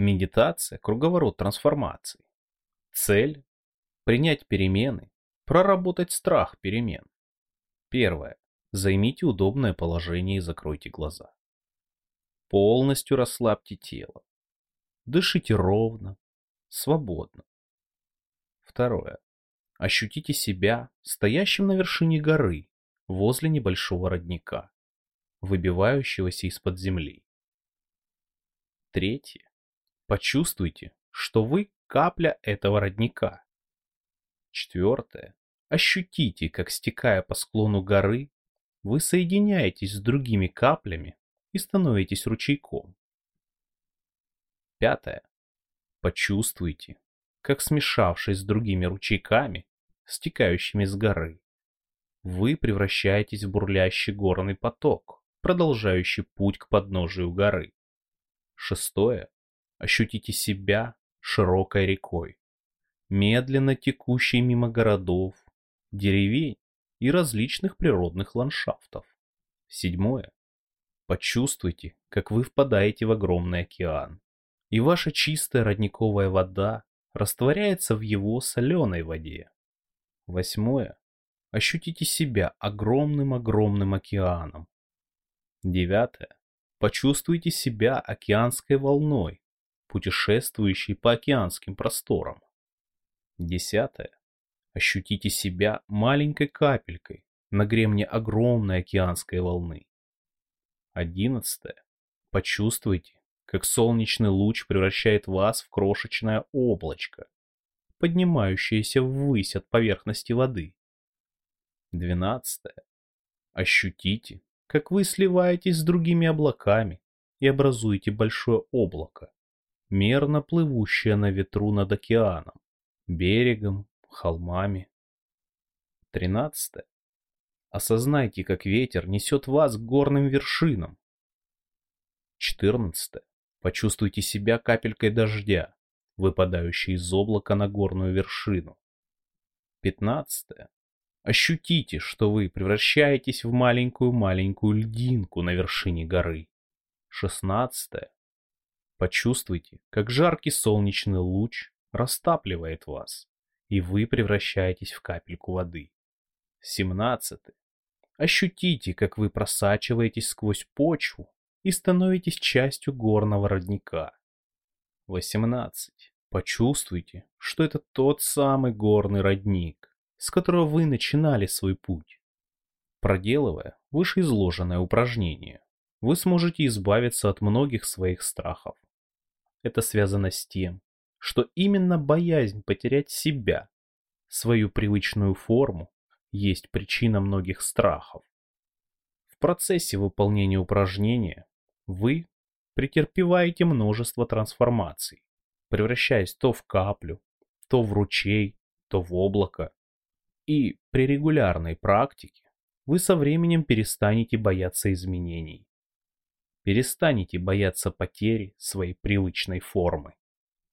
Медитация – круговорот трансформаций. Цель – принять перемены, проработать страх перемен. Первое. Займите удобное положение и закройте глаза. Полностью расслабьте тело. Дышите ровно, свободно. Второе. Ощутите себя стоящим на вершине горы, возле небольшого родника, выбивающегося из-под земли. Третье. Почувствуйте, что вы капля этого родника. Четвертое. Ощутите, как стекая по склону горы, вы соединяетесь с другими каплями и становитесь ручейком. Пятое. Почувствуйте, как смешавшись с другими ручейками, стекающими с горы, вы превращаетесь в бурлящий горный поток, продолжающий путь к подножию горы. Шестое. Ощутите себя широкой рекой, медленно текущей мимо городов, деревень и различных природных ландшафтов. Седьмое. Почувствуйте, как вы впадаете в огромный океан, и ваша чистая родниковая вода растворяется в его соленой воде. Восьмое. Ощутите себя огромным-огромным океаном. Девятое. Почувствуйте себя океанской волной, путешествующей по океанским просторам. Десятое. Ощутите себя маленькой капелькой на гребне огромной океанской волны. Одиннадцатое. Почувствуйте, как солнечный луч превращает вас в крошечное облачко, поднимающееся ввысь от поверхности воды. Двенадцатое. Ощутите, как вы сливаетесь с другими облаками и образуете большое облако, мерно плывущее на ветру над океаном, берегом, холмами. Тринадцатое. Осознайте, как ветер несет вас к горным вершинам. Четырнадцатое. Почувствуйте себя капелькой дождя, выпадающей из облака на горную вершину. Пятнадцатое. Ощутите, что вы превращаетесь в маленькую-маленькую льдинку на вершине горы. Шестнадцатое. Почувствуйте, как жаркий солнечный луч растапливает вас, и вы превращаетесь в капельку воды. Семнадцатое. Ощутите, как вы просачиваетесь сквозь почву и становитесь частью горного родника. 18. Почувствуйте, что это тот самый горный родник, с которого вы начинали свой путь. Проделывая вышеизложенное упражнение, вы сможете избавиться от многих своих страхов. Это связано с тем, что именно боязнь потерять себя, свою привычную форму, есть причина многих страхов. В процессе выполнения упражнения вы претерпеваете множество трансформаций, превращаясь то в каплю, то в ручей, то в облако. И при регулярной практике вы со временем перестанете бояться изменений. Перестанете бояться потери своей привычной формы.